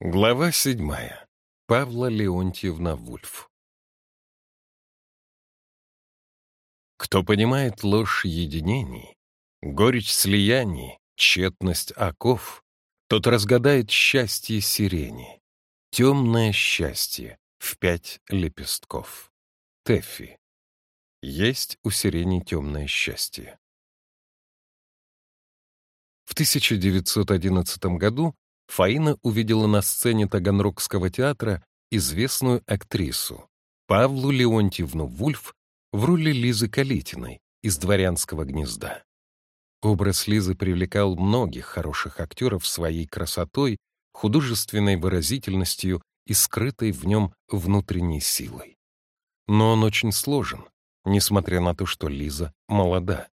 Глава седьмая. Павла Леонтьевна Вульф. Кто понимает ложь единений, горечь слияний, тщетность оков, тот разгадает счастье сирени, темное счастье в пять лепестков. Тэффи. Есть у сирени темное счастье. В 1911 году Фаина увидела на сцене Таганрогского театра известную актрису Павлу Леонтьевну Вульф в роли Лизы Калитиной из «Дворянского гнезда». Образ Лизы привлекал многих хороших актеров своей красотой, художественной выразительностью и скрытой в нем внутренней силой. Но он очень сложен, несмотря на то, что Лиза молода.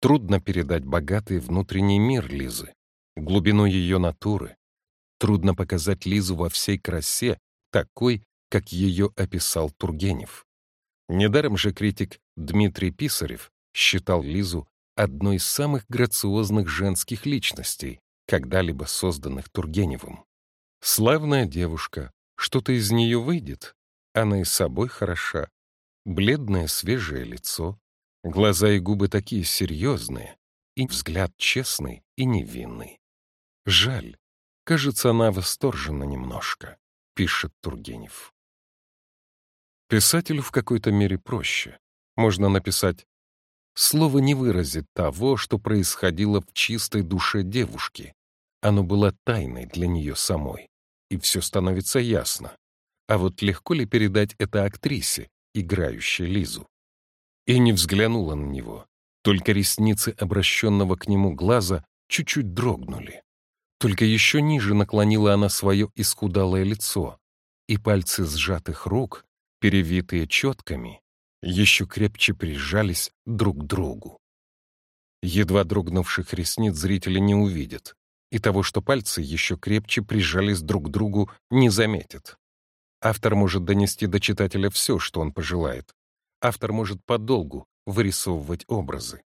Трудно передать богатый внутренний мир Лизы, глубину ее натуры. Трудно показать Лизу во всей красе, такой, как ее описал Тургенев. Недаром же критик Дмитрий Писарев считал Лизу одной из самых грациозных женских личностей, когда-либо созданных Тургеневым. Славная девушка, что-то из нее выйдет, она и собой хороша. Бледное свежее лицо, глаза и губы такие серьезные, и взгляд честный и невинный. Жаль. Кажется, она восторжена немножко, пишет Тургенев. Писателю в какой-то мере проще. Можно написать «Слово не выразит того, что происходило в чистой душе девушки. Оно было тайной для нее самой, и все становится ясно. А вот легко ли передать это актрисе, играющей Лизу?» И не взглянула на него, только ресницы обращенного к нему глаза чуть-чуть дрогнули. Только еще ниже наклонила она свое исхудалое лицо, и пальцы сжатых рук, перевитые четками, еще крепче прижались друг к другу. Едва дрогнувших ресниц зрители не увидят, и того, что пальцы еще крепче прижались друг к другу, не заметят. Автор может донести до читателя все, что он пожелает. Автор может подолгу вырисовывать образы.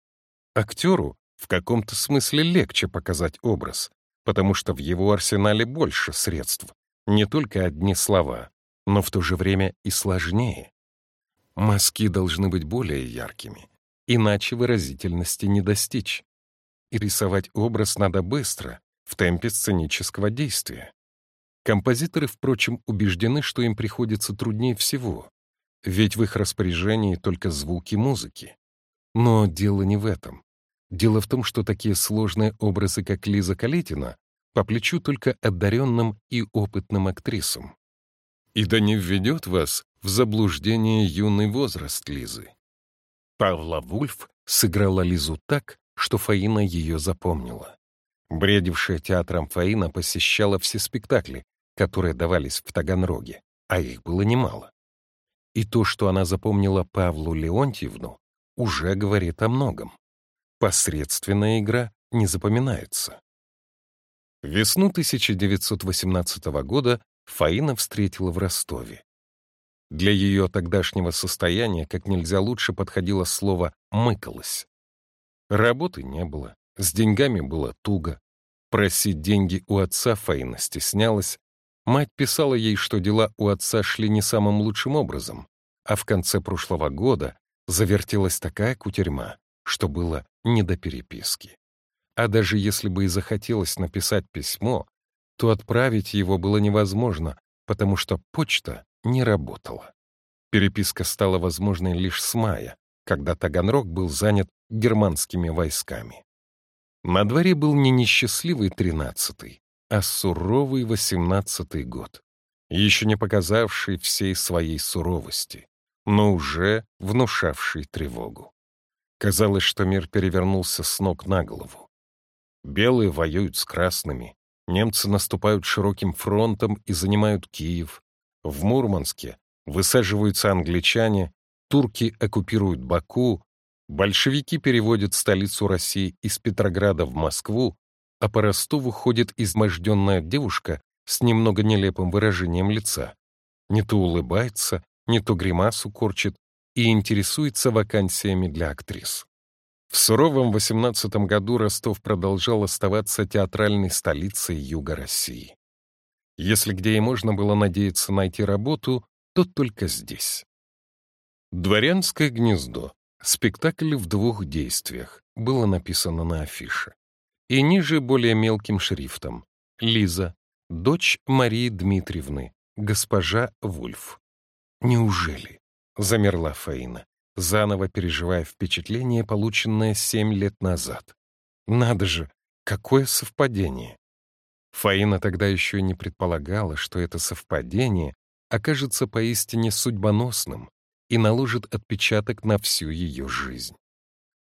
Актеру в каком-то смысле легче показать образ, потому что в его арсенале больше средств, не только одни слова, но в то же время и сложнее. Мазки должны быть более яркими, иначе выразительности не достичь. И рисовать образ надо быстро, в темпе сценического действия. Композиторы, впрочем, убеждены, что им приходится труднее всего, ведь в их распоряжении только звуки музыки. Но дело не в этом. Дело в том, что такие сложные образы, как Лиза Калетина, по плечу только одаренным и опытным актрисам. И да не введет вас в заблуждение юный возраст Лизы. Павла Вульф сыграла Лизу так, что Фаина ее запомнила. Бредившая театром Фаина посещала все спектакли, которые давались в Таганроге, а их было немало. И то, что она запомнила Павлу Леонтьевну, уже говорит о многом. Посредственная игра не запоминается. Весну 1918 года Фаина встретила в Ростове. Для ее тогдашнего состояния как нельзя лучше подходило слово «мыкалась». Работы не было, с деньгами было туго. Просить деньги у отца Фаина стеснялась. Мать писала ей, что дела у отца шли не самым лучшим образом, а в конце прошлого года завертелась такая кутерьма, что было не до переписки. А даже если бы и захотелось написать письмо, то отправить его было невозможно, потому что почта не работала. Переписка стала возможной лишь с мая, когда Таганрог был занят германскими войсками. На дворе был не несчастливый тринадцатый, а суровый восемнадцатый год, еще не показавший всей своей суровости, но уже внушавший тревогу. Казалось, что мир перевернулся с ног на голову. Белые воюют с красными, немцы наступают широким фронтом и занимают Киев. В Мурманске высаживаются англичане, турки оккупируют Баку, большевики переводят столицу России из Петрограда в Москву, а по Ростову ходит изможденная девушка с немного нелепым выражением лица. Не то улыбается, не то гримасу корчит, и интересуется вакансиями для актрис. В суровом 18 году Ростов продолжал оставаться театральной столицей Юга России. Если где и можно было надеяться найти работу, то только здесь. «Дворянское гнездо» — спектакль в двух действиях, было написано на афише. И ниже более мелким шрифтом «Лиза, дочь Марии Дмитриевны, госпожа Вульф». «Неужели?» — замерла Фаина, заново переживая впечатление, полученное семь лет назад. «Надо же, какое совпадение!» Фаина тогда еще не предполагала, что это совпадение окажется поистине судьбоносным и наложит отпечаток на всю ее жизнь.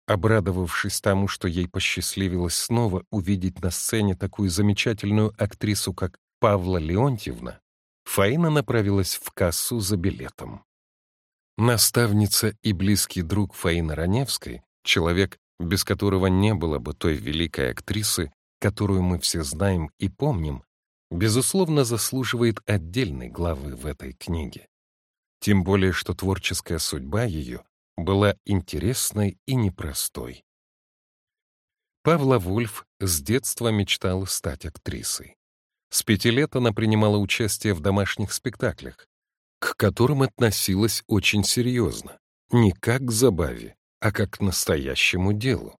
Обрадовавшись тому, что ей посчастливилось снова увидеть на сцене такую замечательную актрису, как Павла Леонтьевна, Фаина направилась в кассу за билетом. Наставница и близкий друг Фаины Раневской, человек, без которого не было бы той великой актрисы, которую мы все знаем и помним, безусловно, заслуживает отдельной главы в этой книге. Тем более, что творческая судьба ее была интересной и непростой. Павла Вульф с детства мечтала стать актрисой. С пяти лет она принимала участие в домашних спектаклях, к которым относилась очень серьезно, не как к забаве, а как к настоящему делу.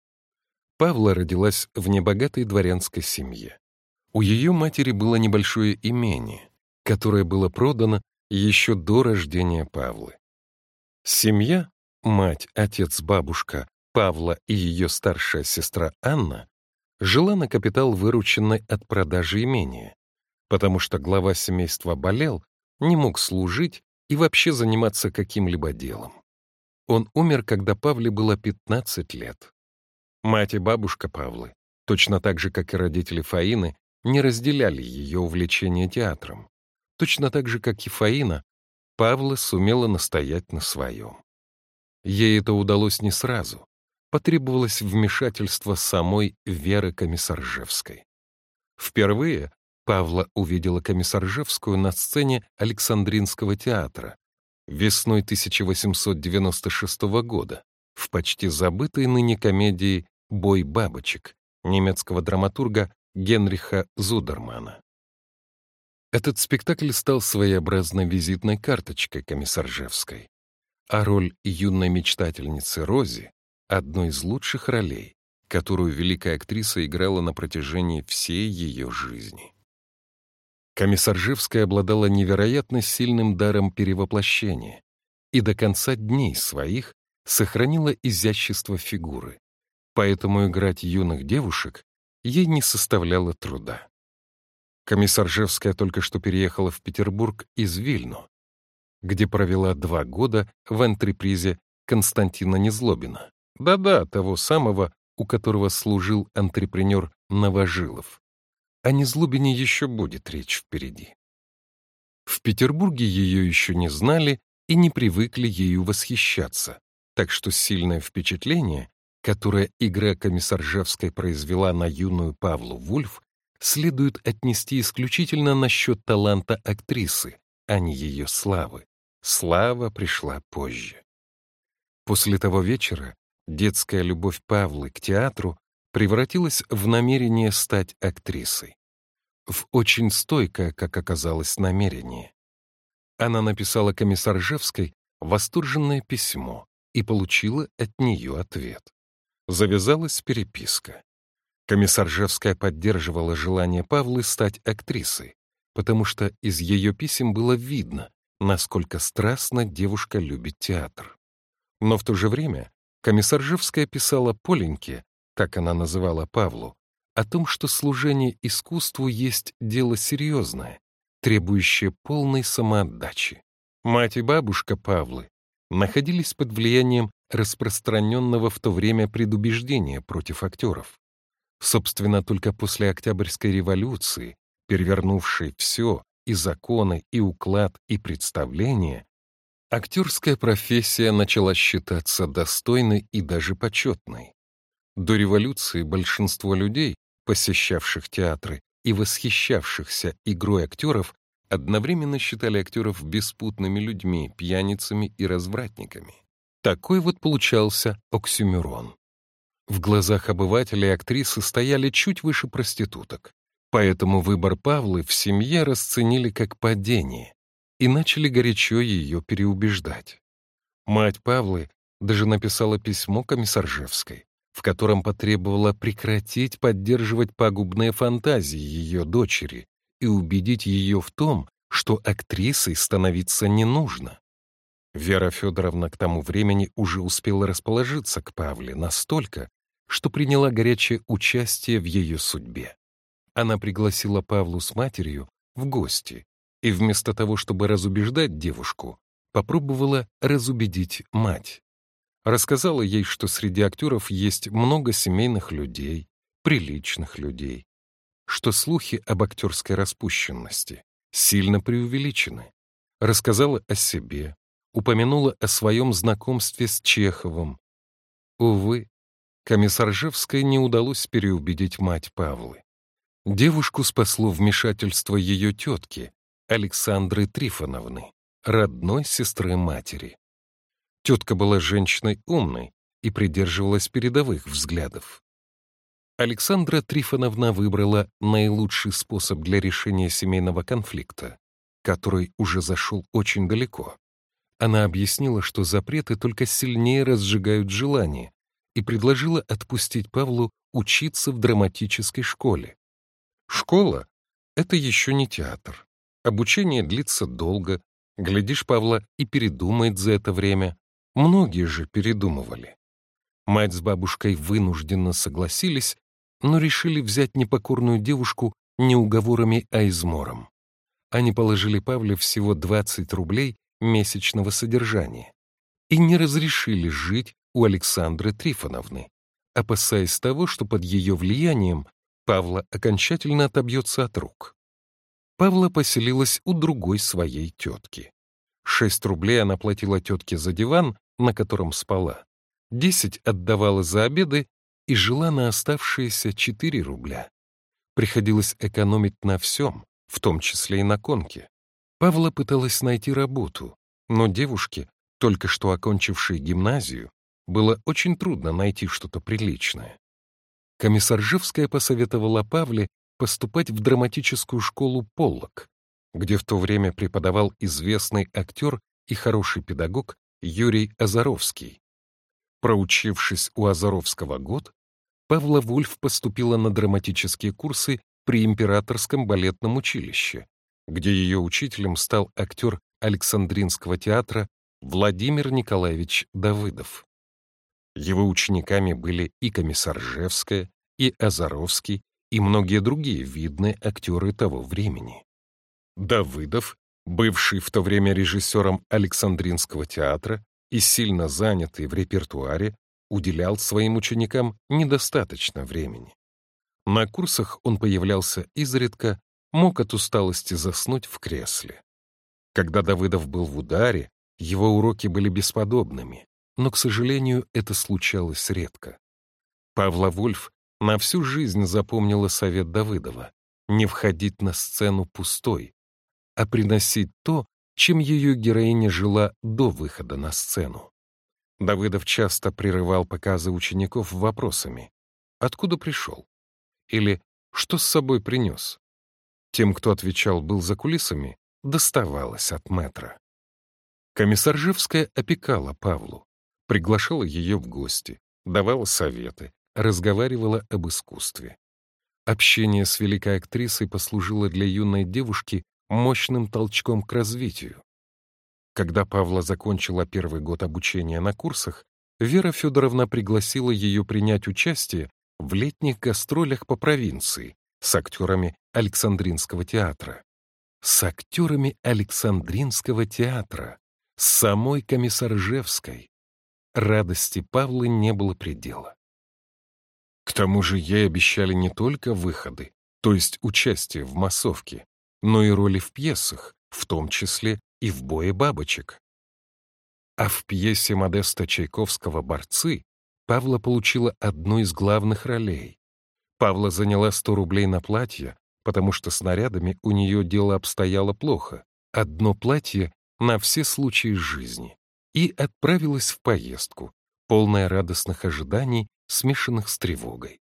Павла родилась в небогатой дворянской семье. У ее матери было небольшое имение, которое было продано еще до рождения Павлы. Семья, мать, отец, бабушка, Павла и ее старшая сестра Анна, жила на капитал, вырученный от продажи имения, потому что глава семейства болел, не мог служить и вообще заниматься каким-либо делом. Он умер, когда Павле было 15 лет. Мать и бабушка Павлы, точно так же, как и родители Фаины, не разделяли ее увлечение театром. Точно так же, как и Фаина, Павла сумела настоять на своем. Ей это удалось не сразу. Потребовалось вмешательство самой Веры Комиссаржевской. Впервые Павла увидела Комиссаржевскую на сцене Александринского театра весной 1896 года в почти забытой ныне комедии «Бой бабочек» немецкого драматурга Генриха Зудермана. Этот спектакль стал своеобразной визитной карточкой комиссаржевской, а роль юной мечтательницы Рози — одной из лучших ролей, которую великая актриса играла на протяжении всей ее жизни. Комиссаржевская обладала невероятно сильным даром перевоплощения и до конца дней своих сохранила изящество фигуры, поэтому играть юных девушек ей не составляло труда. Комиссаржевская только что переехала в Петербург из Вильну, где провела два года в антрепризе Константина Незлобина. Да-да, того самого, у которого служил антрепренер Новожилов. О Незлобине еще будет речь впереди. В Петербурге ее еще не знали и не привыкли ею восхищаться, так что сильное впечатление, которое игра Комиссаржевской произвела на юную Павлу Вульф, следует отнести исключительно насчет таланта актрисы, а не ее славы. Слава пришла позже. После того вечера детская любовь Павлы к театру превратилась в намерение стать актрисой. В очень стойкое, как оказалось, намерение. Она написала комиссаржевской восторженное письмо, и получила от нее ответ. Завязалась переписка. Комиссаржевская поддерживала желание Павлы стать актрисой, потому что из ее писем было видно, насколько страстно девушка любит театр. Но в то же время Комиссаржевская писала Поленьке, так она называла Павлу, о том, что служение искусству есть дело серьезное, требующее полной самоотдачи. Мать и бабушка Павлы находились под влиянием распространенного в то время предубеждения против актеров. Собственно, только после Октябрьской революции, перевернувшей все, и законы, и уклад, и представления, актерская профессия начала считаться достойной и даже почетной. До революции большинство людей, посещавших театры и восхищавшихся игрой актеров, одновременно считали актеров беспутными людьми, пьяницами и развратниками. Такой вот получался оксюмерон. В глазах обывателей актрисы стояли чуть выше проституток, Поэтому выбор Павлы в семье расценили как падение и начали горячо ее переубеждать. Мать Павлы даже написала письмо комиссаржевской, в котором потребовала прекратить поддерживать пагубные фантазии ее дочери и убедить ее в том, что актрисой становиться не нужно. Вера Федоровна к тому времени уже успела расположиться к Павле настолько, что приняла горячее участие в ее судьбе. Она пригласила Павлу с матерью в гости и вместо того, чтобы разубеждать девушку, попробовала разубедить мать. Рассказала ей, что среди актеров есть много семейных людей, приличных людей, что слухи об актерской распущенности сильно преувеличены. Рассказала о себе, упомянула о своем знакомстве с Чеховым. Увы, комиссаржевской не удалось переубедить мать Павлы. Девушку спасло вмешательство ее тетки, Александры Трифоновны, родной сестры матери. Тетка была женщиной умной и придерживалась передовых взглядов. Александра Трифоновна выбрала наилучший способ для решения семейного конфликта, который уже зашел очень далеко. Она объяснила, что запреты только сильнее разжигают желание, и предложила отпустить Павлу учиться в драматической школе. Школа — это еще не театр. Обучение длится долго. Глядишь, Павла и передумает за это время. Многие же передумывали. Мать с бабушкой вынужденно согласились, но решили взять непокорную девушку не уговорами, а измором. Они положили Павле всего 20 рублей месячного содержания и не разрешили жить у Александры Трифоновны, опасаясь того, что под ее влиянием Павла окончательно отобьется от рук. Павла поселилась у другой своей тетки. Шесть рублей она платила тетке за диван, на котором спала, десять отдавала за обеды и жила на оставшиеся четыре рубля. Приходилось экономить на всем, в том числе и на конке. Павла пыталась найти работу, но девушке, только что окончившей гимназию, было очень трудно найти что-то приличное. Комиссаржевская посоветовала Павле поступать в драматическую школу «Поллок», где в то время преподавал известный актер и хороший педагог Юрий Азаровский. Проучившись у Азаровского год, Павла Вульф поступила на драматические курсы при Императорском балетном училище, где ее учителем стал актер Александринского театра Владимир Николаевич Давыдов. Его учениками были и Комиссаржевская, и Азаровский, и многие другие видные актеры того времени. Давыдов, бывший в то время режиссером Александринского театра и сильно занятый в репертуаре, уделял своим ученикам недостаточно времени. На курсах он появлялся изредка, мог от усталости заснуть в кресле. Когда Давыдов был в ударе, его уроки были бесподобными, но, к сожалению, это случалось редко. Павла Вульф на всю жизнь запомнила совет Давыдова не входить на сцену пустой, а приносить то, чем ее героиня жила до выхода на сцену. Давыдов часто прерывал показы учеников вопросами «Откуда пришел?» или «Что с собой принес?» Тем, кто отвечал был за кулисами, доставалось от метра. Комиссаржевская опекала Павлу приглашала ее в гости, давала советы, разговаривала об искусстве. Общение с великой актрисой послужило для юной девушки мощным толчком к развитию. Когда Павла закончила первый год обучения на курсах, Вера Федоровна пригласила ее принять участие в летних гастролях по провинции с актерами Александринского театра. С актерами Александринского театра, с самой Комиссаржевской, Радости Павлы не было предела. К тому же ей обещали не только выходы, то есть участие в массовке, но и роли в пьесах, в том числе и в «Бое бабочек». А в пьесе Модеста Чайковского «Борцы» Павла получила одну из главных ролей. Павла заняла 100 рублей на платье, потому что с нарядами у нее дело обстояло плохо. Одно платье на все случаи жизни и отправилась в поездку, полная радостных ожиданий, смешанных с тревогой.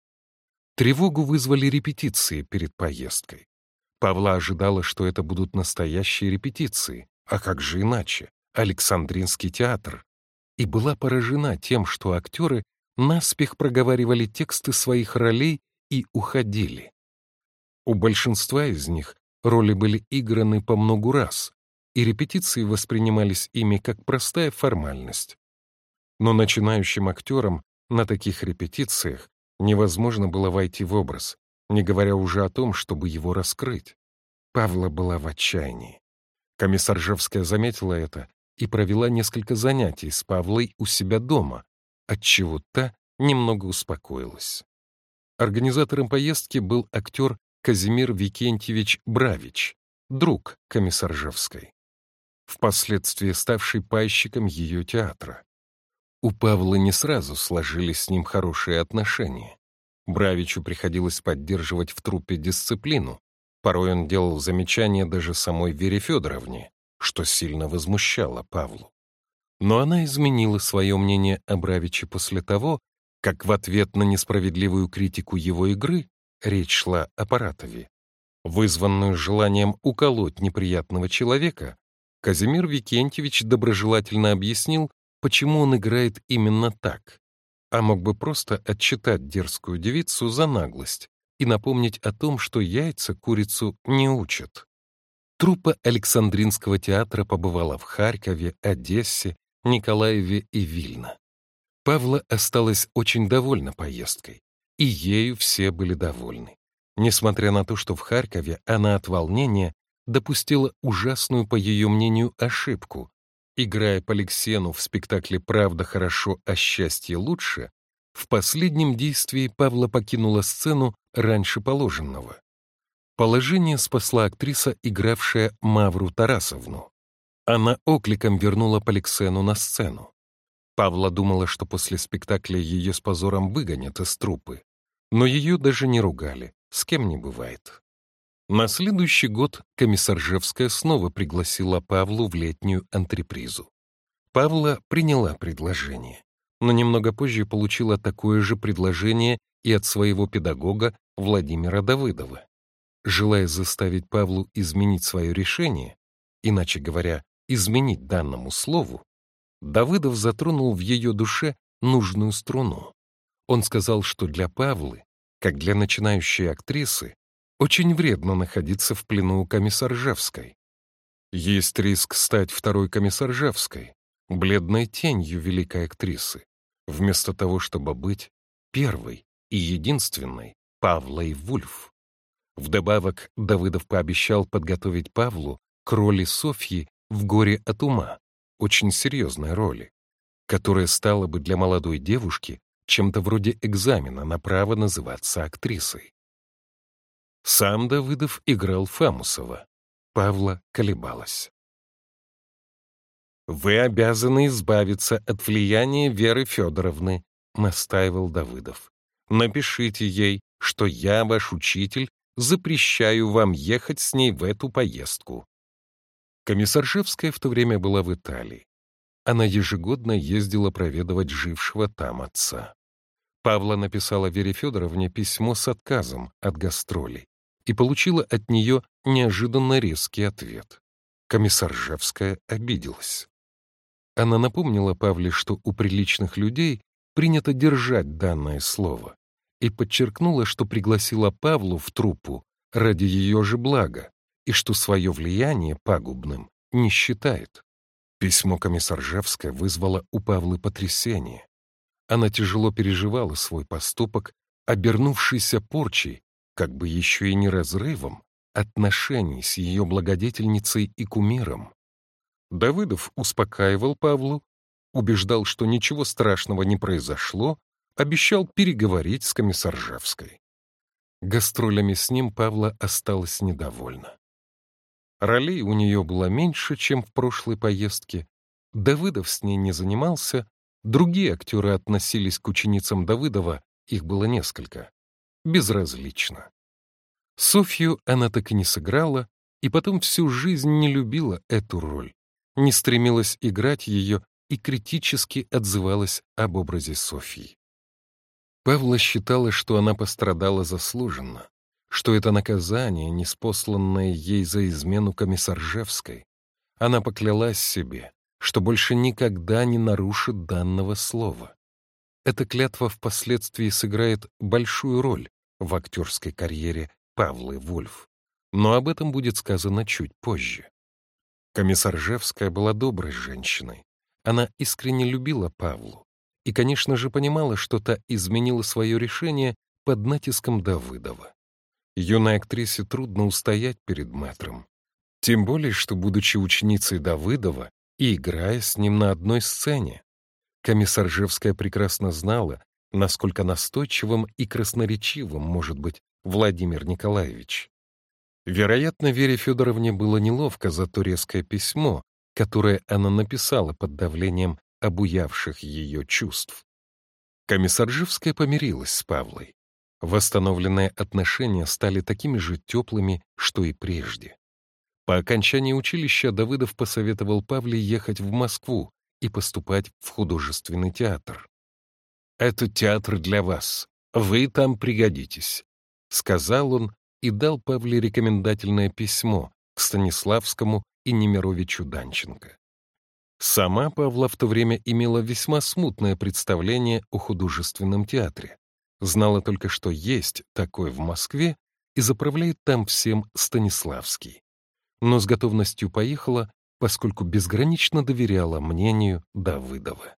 Тревогу вызвали репетиции перед поездкой. Павла ожидала, что это будут настоящие репетиции, а как же иначе? Александринский театр. И была поражена тем, что актеры наспех проговаривали тексты своих ролей и уходили. У большинства из них роли были играны по многу раз, и репетиции воспринимались ими как простая формальность. Но начинающим актерам на таких репетициях невозможно было войти в образ, не говоря уже о том, чтобы его раскрыть. Павла была в отчаянии. Комиссар Жевская заметила это и провела несколько занятий с Павлой у себя дома, отчего та немного успокоилась. Организатором поездки был актер Казимир Викентьевич Бравич, друг комиссаржевской, впоследствии ставший пайщиком ее театра. У Павла не сразу сложились с ним хорошие отношения. Бравичу приходилось поддерживать в труппе дисциплину. Порой он делал замечания даже самой Вере Федоровне, что сильно возмущало Павлу. Но она изменила свое мнение о Бравиче после того, как в ответ на несправедливую критику его игры речь шла о Паратове, вызванную желанием уколоть неприятного человека, Казимир Викентьевич доброжелательно объяснил, почему он играет именно так, а мог бы просто отчитать дерзкую девицу за наглость и напомнить о том, что яйца курицу не учат. Труппа Александринского театра побывала в Харькове, Одессе, Николаеве и Вильно. Павла осталась очень довольна поездкой, и ею все были довольны. Несмотря на то, что в Харькове она от волнения допустила ужасную, по ее мнению, ошибку, Играя Поликсену в спектакле «Правда хорошо, а счастье лучше», в последнем действии Павла покинула сцену раньше положенного. Положение спасла актриса, игравшая Мавру Тарасовну. Она окликом вернула Поликсену на сцену. Павла думала, что после спектакля ее с позором выгонят из трупы, но ее даже не ругали, с кем не бывает. На следующий год комиссаржевская снова пригласила Павлу в летнюю антрепризу. Павла приняла предложение, но немного позже получила такое же предложение и от своего педагога Владимира Давыдова. Желая заставить Павлу изменить свое решение, иначе говоря, изменить данному слову, Давыдов затронул в ее душе нужную струну. Он сказал, что для Павлы, как для начинающей актрисы, очень вредно находиться в плену у комиссаржевской. Есть риск стать второй комиссаржевской, бледной тенью великой актрисы, вместо того, чтобы быть первой и единственной Павлой Вульф. Вдобавок, Давыдов пообещал подготовить Павлу к роли Софьи в «Горе от ума», очень серьезной роли, которая стала бы для молодой девушки чем-то вроде экзамена на право называться актрисой. Сам Давыдов играл Фамусова. Павла колебалась. «Вы обязаны избавиться от влияния Веры Федоровны», — настаивал Давыдов. «Напишите ей, что я, ваш учитель, запрещаю вам ехать с ней в эту поездку». Комиссаржевская в то время была в Италии. Она ежегодно ездила проведывать жившего там отца. Павла написала Вере Федоровне письмо с отказом от гастролей и получила от нее неожиданно резкий ответ. Комиссар Жевская обиделась. Она напомнила Павле, что у приличных людей принято держать данное слово, и подчеркнула, что пригласила Павлу в труппу ради ее же блага и что свое влияние пагубным не считает. Письмо комиссаржевское вызвало у Павлы потрясение. Она тяжело переживала свой поступок, обернувшийся порчей как бы еще и не разрывом, отношений с ее благодетельницей и кумиром. Давыдов успокаивал Павлу, убеждал, что ничего страшного не произошло, обещал переговорить с комиссаржевской. Гастролями с ним Павла осталась недовольна. Ролей у нее было меньше, чем в прошлой поездке. Давыдов с ней не занимался, другие актеры относились к ученицам Давыдова, их было несколько, безразлично. Софью она так и не сыграла, и потом всю жизнь не любила эту роль, не стремилась играть ее и критически отзывалась об образе Софьи. Павла считала, что она пострадала заслуженно, что это наказание, неспосланное ей за измену комиссаржевской. Она поклялась себе, что больше никогда не нарушит данного слова. Эта клятва впоследствии сыграет большую роль в актерской карьере Павлы Вольф, но об этом будет сказано чуть позже. Комиссаржевская была доброй женщиной. Она искренне любила Павлу и, конечно же, понимала, что та изменила свое решение под натиском Давыдова. Юной актрисе трудно устоять перед мэтром. Тем более, что, будучи ученицей Давыдова и играя с ним на одной сцене, комиссаржевская прекрасно знала, насколько настойчивым и красноречивым может быть Владимир Николаевич. Вероятно, Вере Федоровне было неловко за то резкое письмо, которое она написала под давлением обуявших ее чувств. Комиссаржевская помирилась с Павлой. Восстановленные отношения стали такими же теплыми, что и прежде. По окончании училища Давыдов посоветовал Павле ехать в Москву и поступать в художественный театр. «Это театр для вас. Вы там пригодитесь», — сказал он и дал Павле рекомендательное письмо к Станиславскому и Немировичу Данченко. Сама Павла в то время имела весьма смутное представление о художественном театре. Знала только, что есть такой в Москве и заправляет там всем Станиславский. Но с готовностью поехала, поскольку безгранично доверяла мнению Давыдова.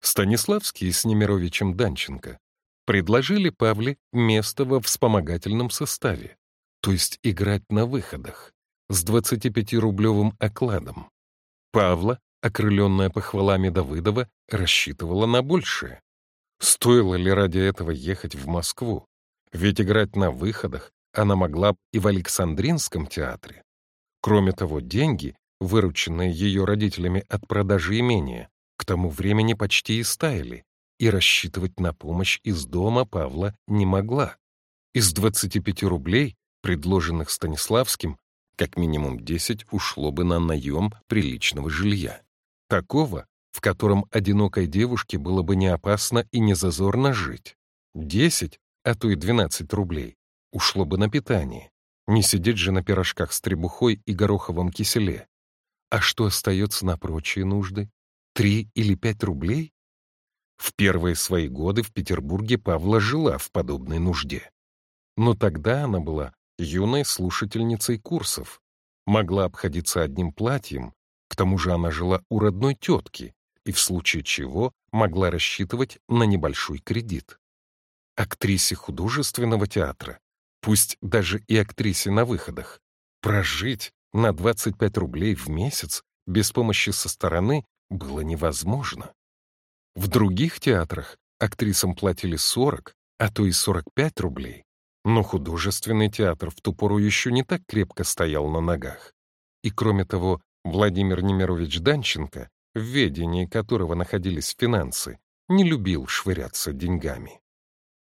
Станиславский с Немировичем Данченко предложили Павле место во вспомогательном составе, то есть играть на выходах, с 25-рублевым окладом. Павла, окрыленная похвалами Давыдова, рассчитывала на большее. Стоило ли ради этого ехать в Москву? Ведь играть на выходах она могла и в Александринском театре. Кроме того, деньги, вырученные ее родителями от продажи имения, к тому времени почти истаяли, и рассчитывать на помощь из дома Павла не могла. Из 25 рублей, предложенных Станиславским, как минимум 10 ушло бы на наем приличного жилья. Такого, в котором одинокой девушке было бы не опасно и не зазорно жить. 10, а то и 12 рублей ушло бы на питание. Не сидеть же на пирожках с требухой и гороховом киселе. А что остается на прочие нужды? Три или пять рублей? В первые свои годы в Петербурге Павла жила в подобной нужде. Но тогда она была юной слушательницей курсов, могла обходиться одним платьем, к тому же она жила у родной тетки и в случае чего могла рассчитывать на небольшой кредит. Актрисе художественного театра, пусть даже и актрисе на выходах, прожить на 25 рублей в месяц без помощи со стороны было невозможно. В других театрах актрисам платили 40, а то и 45 рублей. Но художественный театр в ту пору еще не так крепко стоял на ногах. И кроме того, Владимир Немирович Данченко, в ведении которого находились финансы, не любил швыряться деньгами.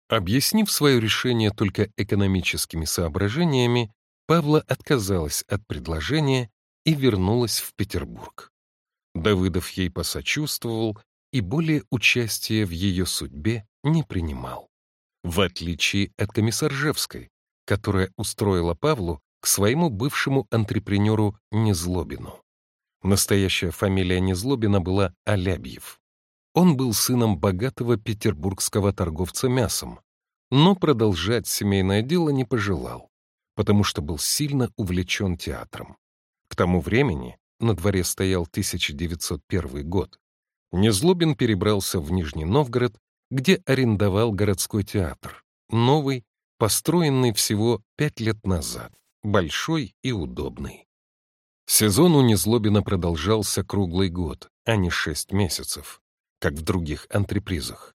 Объяснив свое решение только экономическими соображениями, Павла отказалась от предложения и вернулась в Петербург. Давыдов ей посочувствовал и более участия в ее судьбе не принимал. В отличие от комиссаржевской, которая устроила Павлу к своему бывшему антрепренеру Незлобину. Настоящая фамилия Незлобина была Алябьев. Он был сыном богатого петербургского торговца мясом, но продолжать семейное дело не пожелал, потому что был сильно увлечен театром. К тому времени, на дворе стоял 1901 год, Незлобин перебрался в Нижний Новгород, где арендовал городской театр, новый, построенный всего пять лет назад, большой и удобный. Сезон у Незлобина продолжался круглый год, а не шесть месяцев, как в других антрепризах,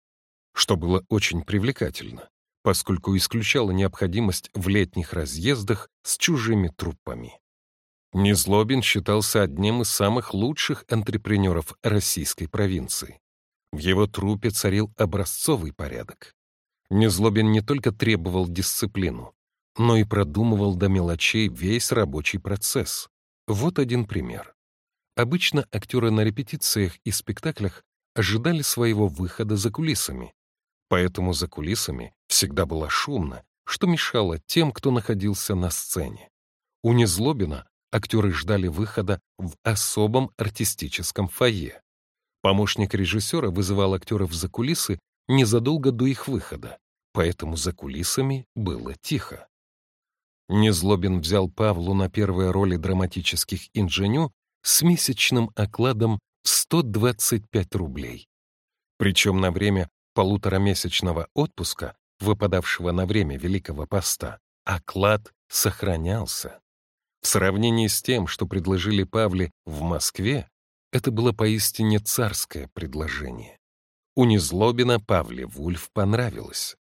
что было очень привлекательно, поскольку исключало необходимость в летних разъездах с чужими труппами. Незлобин считался одним из самых лучших антрепренеров российской провинции. В его трупе царил образцовый порядок. Незлобин не только требовал дисциплину, но и продумывал до мелочей весь рабочий процесс. Вот один пример. Обычно актеры на репетициях и спектаклях ожидали своего выхода за кулисами. Поэтому за кулисами всегда было шумно, что мешало тем, кто находился на сцене. У Незлобина актеры ждали выхода в особом артистическом фойе. Помощник режиссера вызывал актеров за кулисы незадолго до их выхода, поэтому за кулисами было тихо. Незлобин взял Павлу на первые роли драматических инженю с месячным окладом в 125 рублей. Причем на время полуторамесячного отпуска, выпадавшего на время Великого Поста, оклад сохранялся. В сравнении с тем, что предложили Павле в Москве, это было поистине царское предложение. У Незлобина Павле Вульф понравилось.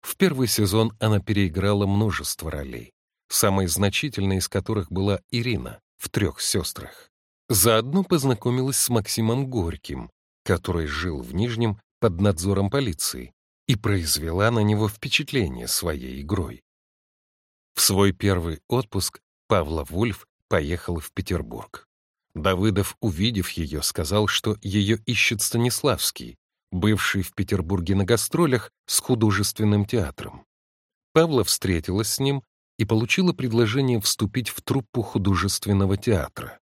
В первый сезон она переиграла множество ролей, самой значительной из которых была Ирина в «Трех сестрах». Заодно познакомилась с Максимом Горьким, который жил в Нижнем под надзором полиции и произвела на него впечатление своей игрой. В свой первый отпуск Павла Вульф поехал в Петербург. Давыдов, увидев ее, сказал, что ее ищет Станиславский, бывший в Петербурге на гастролях с художественным театром. Павла встретилась с ним и получила предложение вступить в труппу художественного театра.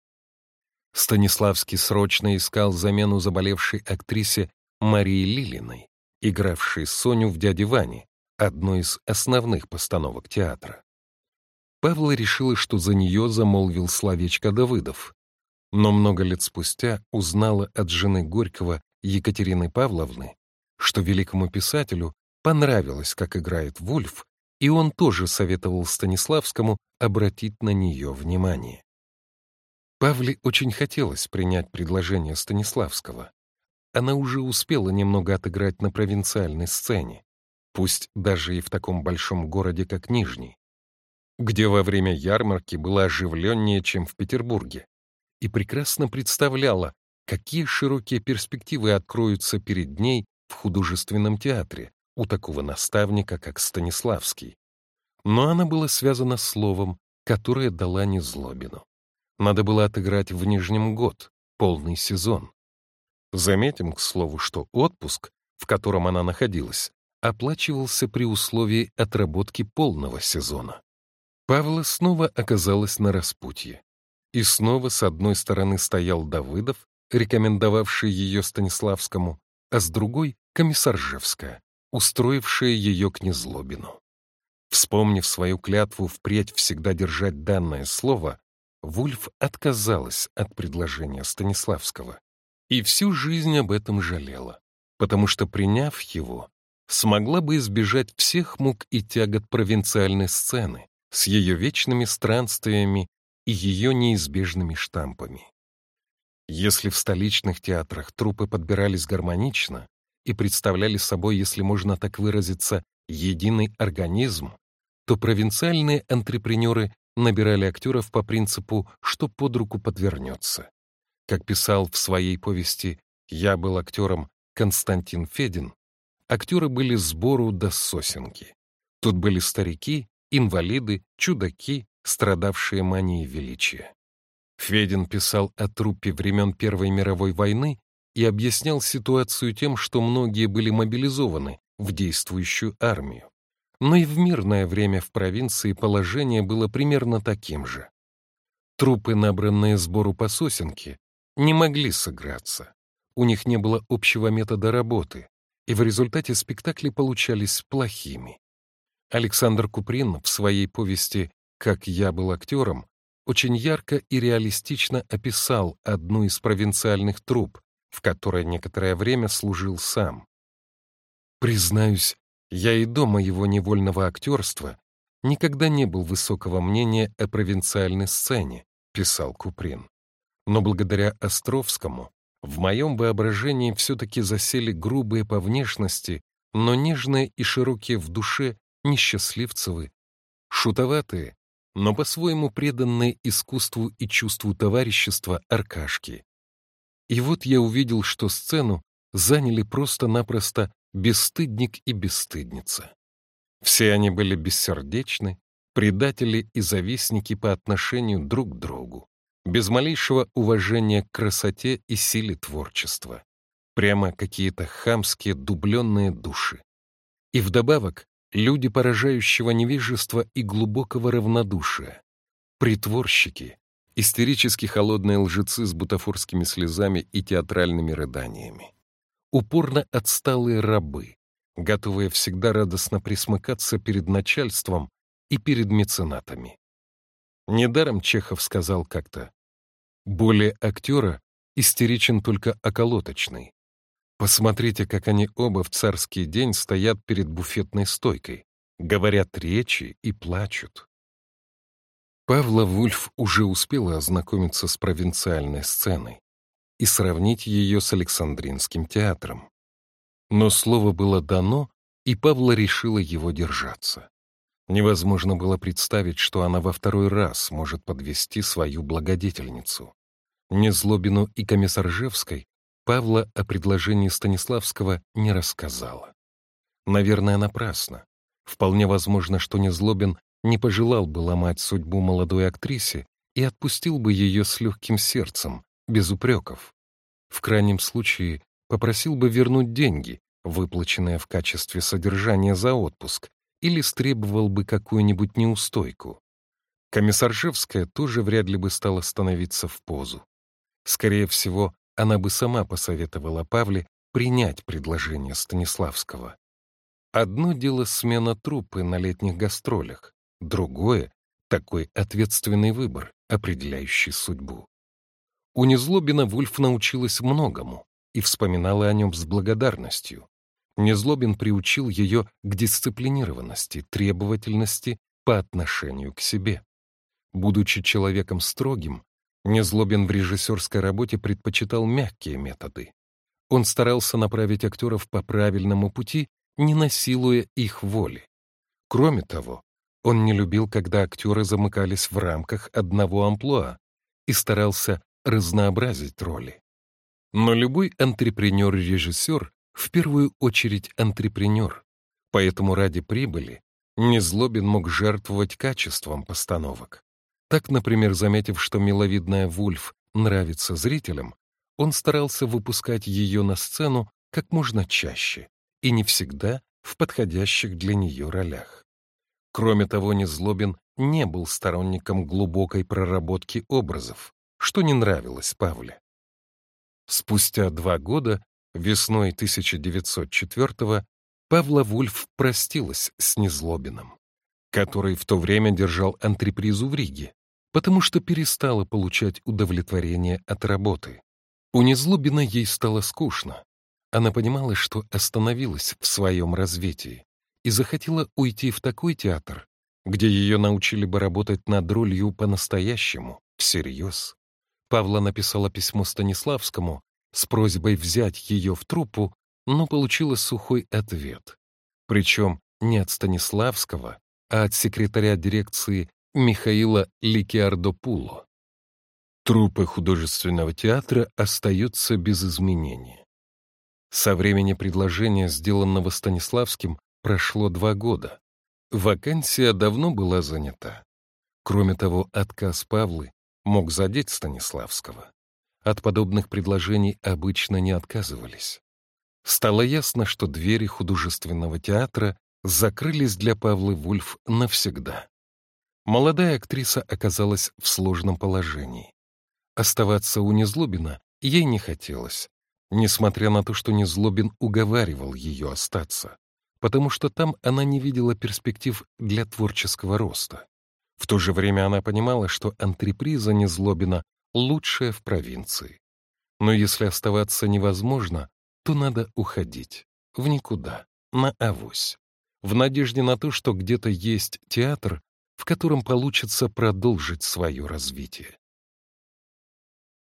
Станиславский срочно искал замену заболевшей актрисе Марии Лилиной, игравшей Соню в «Дяде Ване», одной из основных постановок театра. Павла решила, что за нее замолвил словечко Давыдов, но много лет спустя узнала от жены Горького Екатерины Павловны, что великому писателю понравилось, как играет Вульф, и он тоже советовал Станиславскому обратить на нее внимание. Павле очень хотелось принять предложение Станиславского. Она уже успела немного отыграть на провинциальной сцене, пусть даже и в таком большом городе, как Нижний, где во время ярмарки было оживленнее, чем в Петербурге, и прекрасно представляла, какие широкие перспективы откроются перед ней в художественном театре у такого наставника, как Станиславский. Но она была связана словом, которое дала Незлобину. Надо было отыграть в Нижнем год, полный сезон. Заметим, к слову, что отпуск, в котором она находилась, оплачивался при условии отработки полного сезона. Павла снова оказалась на распутье. И снова с одной стороны стоял Давыдов, рекомендовавший ее Станиславскому, а с другой — комиссаржевская, устроившая ее к Незлобину. Вспомнив свою клятву впредь всегда держать данное слово, Вульф отказалась от предложения Станиславского и всю жизнь об этом жалела, потому что, приняв его, смогла бы избежать всех мук и тягот провинциальной сцены, с ее вечными странствиями и ее неизбежными штампами. Если в столичных театрах трупы подбирались гармонично и представляли собой, если можно так выразиться, единый организм, то провинциальные антрепренеры набирали актеров по принципу «что под руку подвернется». Как писал в своей повести «Я был актером» Константин Федин, актеры были сбору до сосенки. Тут были старики, инвалиды, чудаки, страдавшие манией величия. Федин писал о трупе времен Первой мировой войны и объяснял ситуацию тем, что многие были мобилизованы в действующую армию. Но и в мирное время в провинции положение было примерно таким же. Трупы, набранные сбору по сосенке, не могли сыграться. У них не было общего метода работы, и в результате спектакли получались плохими. Александр Куприн в своей повести «Как я был актером» очень ярко и реалистично описал одну из провинциальных труп, в которой некоторое время служил сам. Признаюсь, я и до моего невольного актерства никогда не был высокого мнения о провинциальной сцене, писал Куприн. Но благодаря Островскому в моем воображении все-таки засели грубые по внешности, но нежные и широкие в душе несчастливцевы, шутоватые, но по-своему преданные искусству и чувству товарищества Аркашки. И вот я увидел, что сцену заняли просто-напросто бесстыдник и бесстыдница. Все они были бессердечны, предатели и завистники по отношению друг к другу, без малейшего уважения к красоте и силе творчества. Прямо какие-то хамские дубленные души. И вдобавок люди поражающего невежества и глубокого равнодушия, притворщики, истерически холодные лжецы с бутафорскими слезами и театральными рыданиями, упорно отсталые рабы, готовые всегда радостно присмыкаться перед начальством и перед меценатами. Недаром Чехов сказал как-то, «Более актера истеричен только околоточный. Посмотрите, как они оба в царский день стоят перед буфетной стойкой, говорят речи и плачут». Павла Вульф уже успела ознакомиться с провинциальной сценой и сравнить ее с Александринским театром. Но слово было дано, и Павла решила его держаться. Невозможно было представить, что она во второй раз может подвести свою благодетельницу. Незлобину и Комиссаржевской Павла о предложении Станиславского не рассказала. Наверное, напрасно. Вполне возможно, что Незлобин не пожелал бы ломать судьбу молодой актрисе и отпустил бы ее с легким сердцем, без упреков. В крайнем случае попросил бы вернуть деньги, выплаченные в качестве содержания за отпуск, или стребовал бы какую-нибудь неустойку. Комиссаржевская тоже вряд ли бы стала становиться в позу. Скорее всего, она бы сама посоветовала Павле принять предложение Станиславского. Одно дело смена труппы на летних гастролях, другое — такой ответственный выбор, определяющий судьбу. У Незлобина Вульф научилась многому и вспоминала о нем с благодарностью. Незлобин приучил ее к дисциплинированности, требовательности по отношению к себе. Будучи человеком строгим, Незлобин в режиссерской работе предпочитал мягкие методы. Он старался направить актеров по правильному пути, не насилуя их воли. Кроме того, он не любил, когда актеры замыкались в рамках одного амплуа и старался разнообразить роли. Но любой антрепренер-режиссер в первую очередь антрепренер, поэтому ради прибыли Незлобин мог жертвовать качеством постановок. Так, например, заметив, что миловидная Вульф нравится зрителям, он старался выпускать ее на сцену как можно чаще и не всегда в подходящих для нее ролях. Кроме того, Незлобин не был сторонником глубокой проработки образов, что не нравилось Павле. Спустя два года, весной 1904-го, Павла Вульф простилась с Незлобиным, который в то время держал антрепризу в Риге, потому что перестала получать удовлетворение от работы. У Незлобина ей стало скучно. Она понимала, что остановилась в своем развитии и захотела уйти в такой театр, где ее научили бы работать над ролью по-настоящему, всерьез. Павла написала письмо Станиславскому с просьбой взять ее в труппу, но получила сухой ответ. Причем не от Станиславского, а от секретаря дирекции Михаила Ликиардопуло. Труппы художественного театра остаются без изменения. Со времени предложения, сделанного Станиславским, прошло два года. Вакансия давно была занята. Кроме того, отказ Павлы мог задеть Станиславского. От подобных предложений обычно не отказывались. Стало ясно, что двери художественного театра закрылись для Павлы Вульф навсегда. Молодая актриса оказалась в сложном положении. Оставаться у Незлобина ей не хотелось, несмотря на то, что Незлобин уговаривал ее остаться, потому что там она не видела перспектив для творческого роста. В то же время она понимала, что антреприза Незлобина лучшая в провинции. Но если оставаться невозможно, то надо уходить. В никуда, на авось. В надежде на то, что где-то есть театр, в котором получится продолжить свое развитие.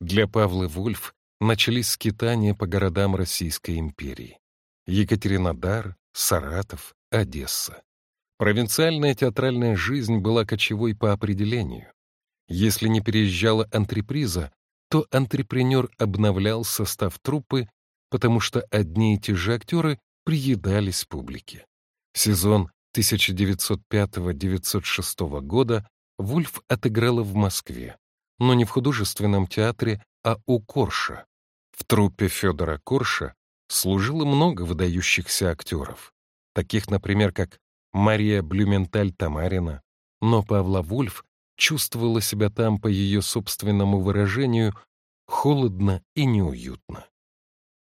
Для Павла Вульф начались скитания по городам Российской империи. Екатеринодар, Саратов, Одесса. Провинциальная театральная жизнь была кочевой по определению. Если не переезжала антреприза, то антрепренер обновлял состав труппы, потому что одни и те же актеры приедались публике. Сезон 1905-1906 года Вульф отыграла в Москве, но не в художественном театре, а у Корша. В труппе Федора Корша служило много выдающихся актеров. таких, например, как Мария Блюменталь-Тамарина, но Павла Вульф чувствовала себя там, по ее собственному выражению, холодно и неуютно.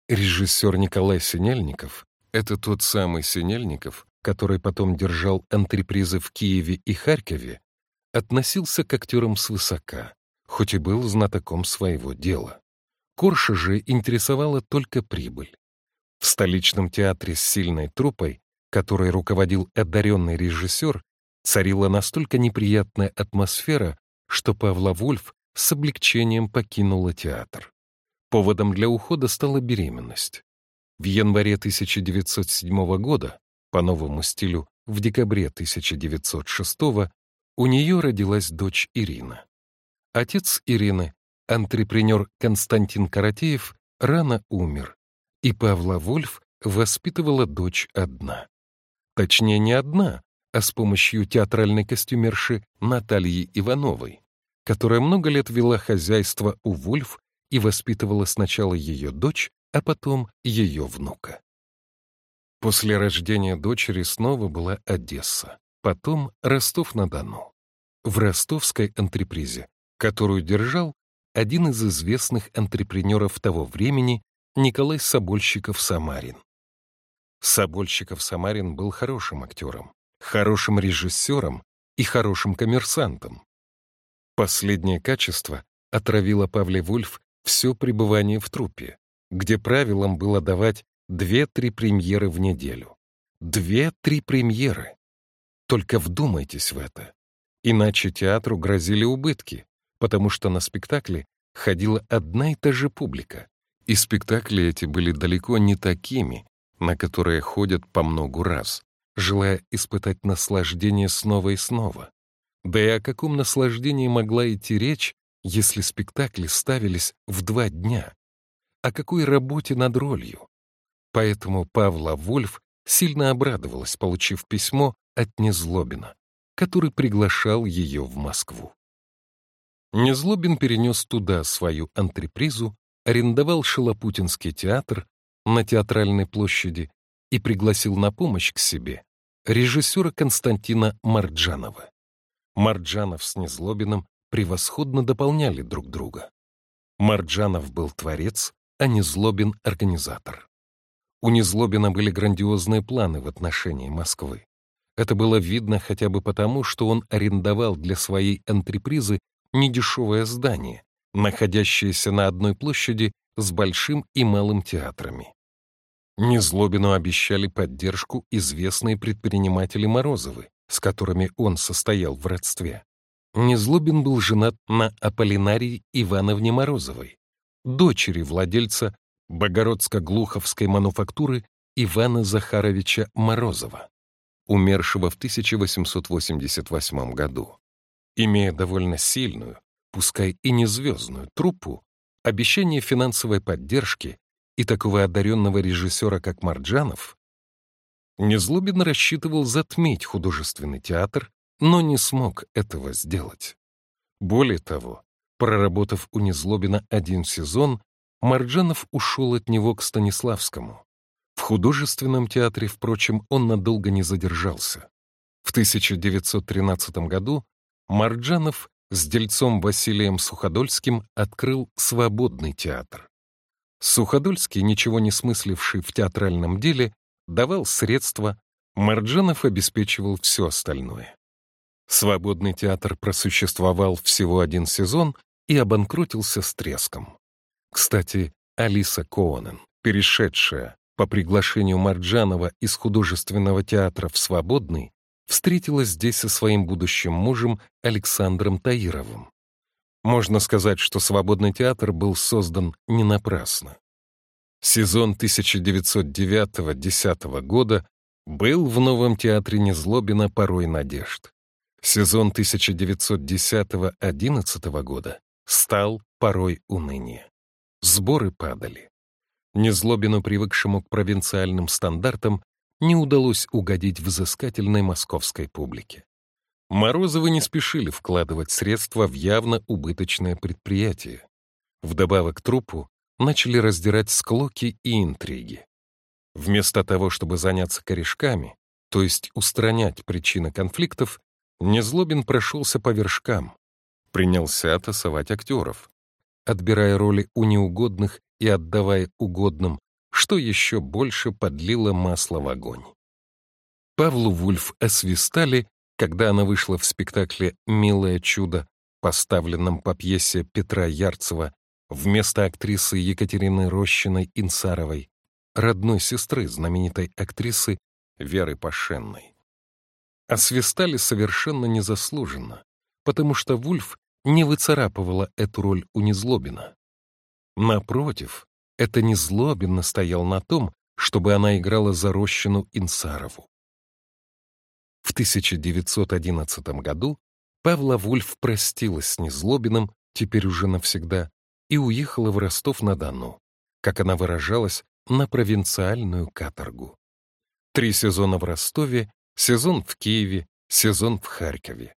Режиссер Николай Синельников — это тот самый Синельников, который потом держал антрепризы в Киеве и Харькове, относился к актерам свысока, хоть и был знатоком своего дела. Корша же интересовала только прибыль. В столичном театре с сильной труппой, которой руководил одаренный режиссер, царила настолько неприятная атмосфера, что Павла Вольф с облегчением покинула театр. Поводом для ухода стала беременность. В январе 1907 года, по новому стилю в декабре 1906 у нее родилась дочь Ирина. Отец Ирины, антрепренер Константин Каратеев, рано умер, и Павла Вольф воспитывала дочь одна. Точнее, не одна, а с помощью театральной костюмерши Натальи Ивановой, которая много лет вела хозяйство у Вульф и воспитывала сначала ее дочь, а потом ее внука. После рождения дочери снова была Одесса, потом Ростов-на-Дону. В ростовской антрепризе, которую держал один из известных антрепренеров того времени Николай Собольщиков-Самарин. Собольщиков-Самарин был хорошим актером, хорошим режиссером и хорошим коммерсантом. Последнее качество отравило Павле Вульф все пребывание в труппе, где правилом было давать две-три премьеры в неделю. Две-три премьеры. Только вдумайтесь в это. Иначе театру грозили убытки, потому что на спектакле ходила одна и та же публика. И спектакли эти были далеко не такими, на которые ходят по многу раз, желая испытать наслаждение снова и снова. Да и о каком наслаждении могла идти речь, если спектакли ставились в два дня? О какой работе над ролью? Поэтому Павла Вольф сильно обрадовалась, получив письмо от Незлобина, который приглашал ее в Москву. Незлобин перенес туда свою антрепризу, арендовал Шалопутинский театр на Театральной площади и пригласил на помощь к себе режиссера Константина Марджанова. Марджанов с Незлобиным превосходно дополняли друг друга. Марджанов был творец, а Незлобин — организатор. У Незлобина были грандиозные планы в отношении Москвы. Это было видно хотя бы потому, что он арендовал для своей антрепризы недешевое здание, находящееся на одной площади с большим и малым театрами. Незлобину обещали поддержку известные предприниматели Морозовы, с которыми он состоял в родстве. Незлобин был женат на Аполлинарии Ивановне Морозовой, дочери владельца Богородско-Глуховской мануфактуры Ивана Захаровича Морозова, умершего в 1888 году. Имея довольно сильную, пускай и не звездную, труппу, обещание финансовой поддержки и такого одаренного режиссера, как Марджанов, Незлобин рассчитывал затмить художественный театр, но не смог этого сделать. Более того, проработав у Незлобина один сезон, Марджанов ушел от него к Станиславскому. В художественном театре, впрочем, он надолго не задержался. В 1913 году Марджанов с дельцом Василием Суходольским открыл свободный театр. Суходольский, ничего не смысливший в театральном деле, давал средства, Марджанов обеспечивал все остальное. Свободный театр просуществовал всего один сезон и обанкротился с треском. Кстати, Алиса Коонен, перешедшая по приглашению Марджанова из художественного театра в Свободный, встретилась здесь со своим будущим мужем Александром Таировым. Можно сказать, что свободный театр был создан не напрасно. Сезон 1909-10 года был в Новом театре Незлобина порой надежд. Сезон 1910-11 года стал порой уныния. Сборы падали. Незлобину, привыкшему к провинциальным стандартам, не удалось угодить взыскательной московской публике. Морозовы не спешили вкладывать средства в явно убыточное предприятие. Вдобавок к трупу начали раздирать склоки и интриги. Вместо того, чтобы заняться корешками, то есть устранять причины конфликтов, Незлобин прошелся по вершкам, принялся тасовать актеров, отбирая роли у неугодных и отдавая угодным, что еще больше подлило масло в огонь. Павлу Вульф освистали, когда она вышла в спектакле «Милое чудо», поставленном по пьесе Петра Ярцева вместо актрисы Екатерины Рощиной-Инсаровой, родной сестры знаменитой актрисы Веры Пашенной. Освистали совершенно незаслуженно, потому что Вульф не выцарапывала эту роль у Незлобина. Напротив, это Незлобин настоял на том, чтобы она играла за Рощину Инсарову. В 1911 году Павла Вульф простилась с Незлобиным, теперь уже навсегда, и уехала в Ростов-на-Дону, как она выражалась, на провинциальную каторгу. Три сезона в Ростове, сезон в Киеве, сезон в Харькове.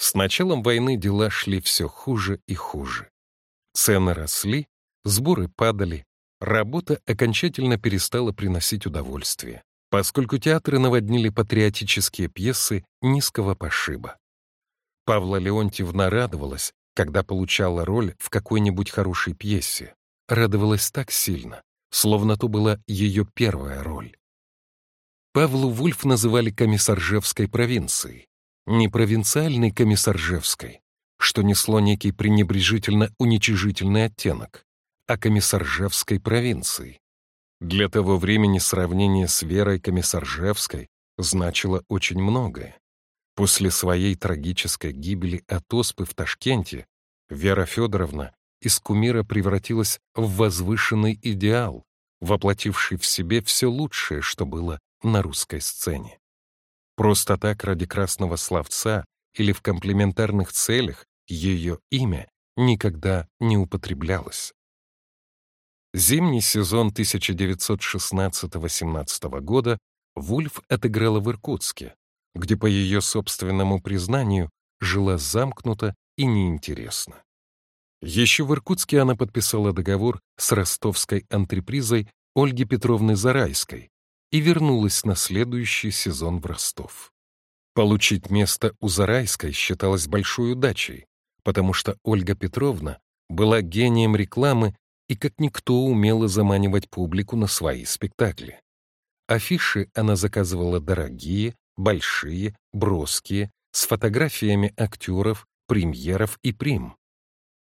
С началом войны дела шли все хуже и хуже. Цены росли, сборы падали, работа окончательно перестала приносить удовольствие поскольку театры наводнили патриотические пьесы низкого пошиба. Павла Леонтьевна радовалась, когда получала роль в какой-нибудь хорошей пьесе. Радовалась так сильно, словно то была ее первая роль. Павлу Вульф называли комиссаржевской провинцией, не провинциальной комиссаржевской, что несло некий пренебрежительно-уничижительный оттенок, а комиссаржевской провинцией, для того времени сравнение с Верой Комиссаржевской значило очень многое. После своей трагической гибели от оспы в Ташкенте Вера Федоровна из кумира превратилась в возвышенный идеал, воплотивший в себе все лучшее, что было на русской сцене. Просто так ради красного словца или в комплементарных целях ее имя никогда не употреблялось. Зимний сезон 1916-18 года Вульф отыграла в Иркутске, где, по ее собственному признанию, жила замкнуто и неинтересно. Еще в Иркутске она подписала договор с ростовской антрепризой Ольги Петровны Зарайской и вернулась на следующий сезон в Ростов. Получить место у Зарайской считалось большой удачей, потому что Ольга Петровна была гением рекламы и как никто умела заманивать публику на свои спектакли. Афиши она заказывала дорогие, большие, броские, с фотографиями актеров, премьеров и прим.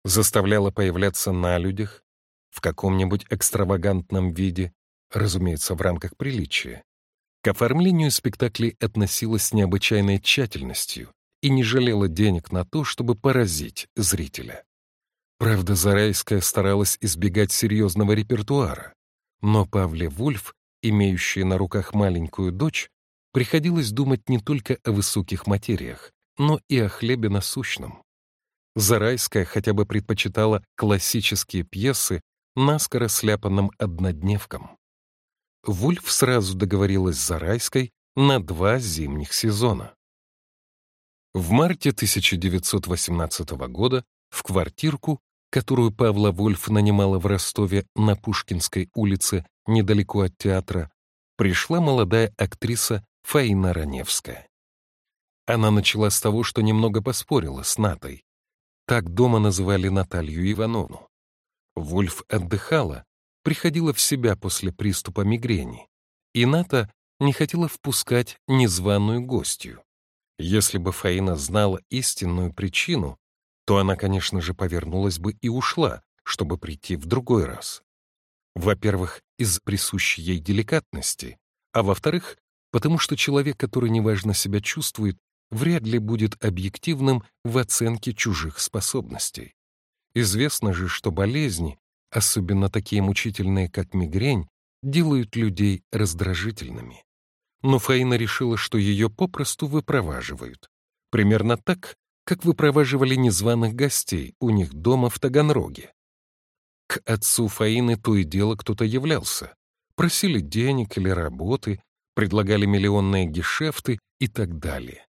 Заставляла появляться на людях, в каком-нибудь экстравагантном виде, разумеется, в рамках приличия. К оформлению спектаклей относилась с необычайной тщательностью и не жалела денег на то, чтобы поразить зрителя. Правда, Зарайская старалась избегать серьезного репертуара, но Павле Вульф, имеющей на руках маленькую дочь, приходилось думать не только о высоких материях, но и о хлебе насущном. Зарайская хотя бы предпочитала классические пьесы наскоро сляпанным однодневкам. Вульф сразу договорилась с Зарайской на два зимних сезона. В марте 1918 года в квартирку, которую Павла Вольф нанимала в Ростове на Пушкинской улице, недалеко от театра, пришла молодая актриса Фаина Раневская. Она начала с того, что немного поспорила с Натой. Так дома называли Наталью Ивановну. Вольф отдыхала, приходила в себя после приступа мигрени, и Ната не хотела впускать незваную гостью. Если бы Фаина знала истинную причину, то она, конечно же, повернулась бы и ушла, чтобы прийти в другой раз. Во-первых, из присущей ей деликатности, а во-вторых, потому что человек, который неважно себя чувствует, вряд ли будет объективным в оценке чужих способностей. Известно же, что болезни, особенно такие мучительные, как мигрень, делают людей раздражительными. Но Фаина решила, что ее попросту выпроваживают. Примерно так, как выпроваживали незваных гостей у них дома в Таганроге. К отцу Фаины то и дело кто-то являлся. Просили денег или работы, предлагали миллионные гешефты и так далее.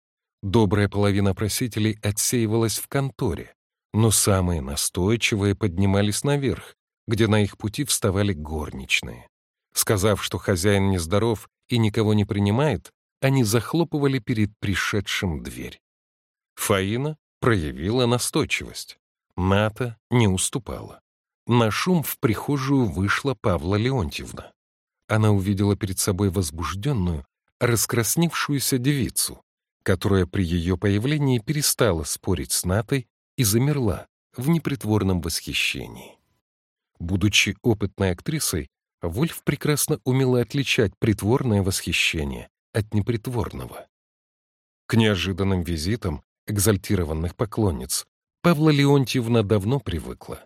Добрая половина просителей отсеивалась в конторе, но самые настойчивые поднимались наверх, где на их пути вставали горничные. Сказав, что хозяин нездоров и никого не принимает, они захлопывали перед пришедшим дверь. Фаина проявила настойчивость. Ната не уступала. На шум в прихожую вышла Павла Леонтьевна. Она увидела перед собой возбужденную, раскрасневшуюся девицу, которая при ее появлении перестала спорить с Натой и замерла в непритворном восхищении. Будучи опытной актрисой, Вольф прекрасно умела отличать притворное восхищение от непритворного. К неожиданным визитам экзальтированных поклонниц Павла Леонтьевна давно привыкла.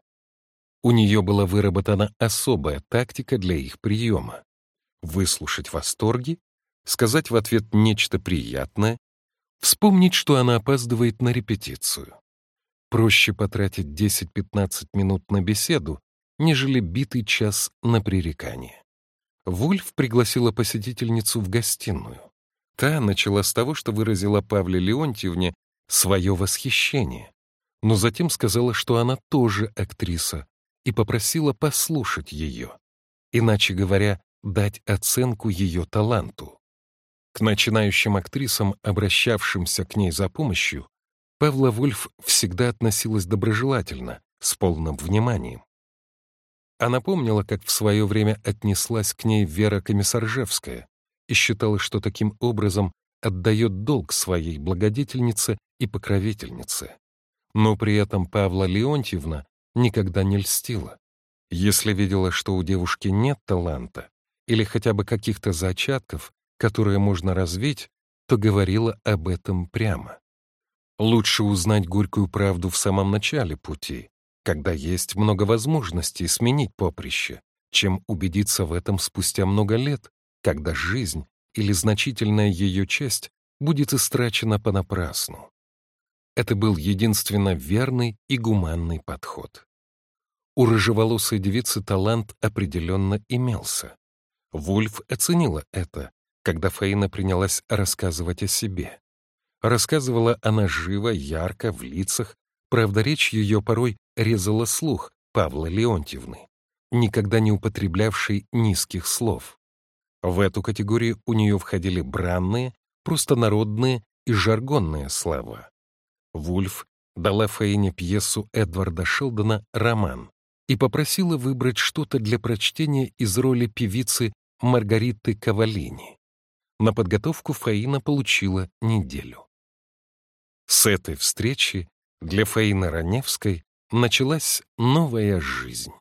У нее была выработана особая тактика для их приема — выслушать восторги, сказать в ответ нечто приятное, вспомнить, что она опаздывает на репетицию. Проще потратить 10-15 минут на беседу, нежели битый час на пререкание. Вульф пригласила посетительницу в гостиную. Та начала с того, что выразила Павле Леонтьевне свое восхищение, но затем сказала, что она тоже актриса, и попросила послушать ее, иначе говоря, дать оценку ее таланту. К начинающим актрисам, обращавшимся к ней за помощью, Павла Вульф всегда относилась доброжелательно, с полным вниманием. Она помнила, как в свое время отнеслась к ней Вера Комиссаржевская и считала, что таким образом отдает долг своей благодетельнице и покровительнице. Но при этом Павла Леонтьевна никогда не льстила. Если видела, что у девушки нет таланта или хотя бы каких-то зачатков, которые можно развить, то говорила об этом прямо. Лучше узнать горькую правду в самом начале пути, когда есть много возможностей сменить поприще, чем убедиться в этом спустя много лет, когда жизнь или значительная ее часть будет истрачена понапрасну. Это был единственно верный и гуманный подход. У рыжеволосой девицы талант определенно имелся. Вульф оценила это, когда Фаина принялась рассказывать о себе. Рассказывала она живо, ярко, в лицах, правда, речь ее порой резала слух Павла Леонтьевны, никогда не употреблявшей низких слов. В эту категорию у нее входили бранные, простонародные и жаргонные слова. Вульф дала Фаине пьесу Эдварда Шелдона «Роман» и попросила выбрать что-то для прочтения из роли певицы Маргариты Кавалини. На подготовку Фаина получила неделю. С этой встречи для Фаины Раневской началась новая жизнь.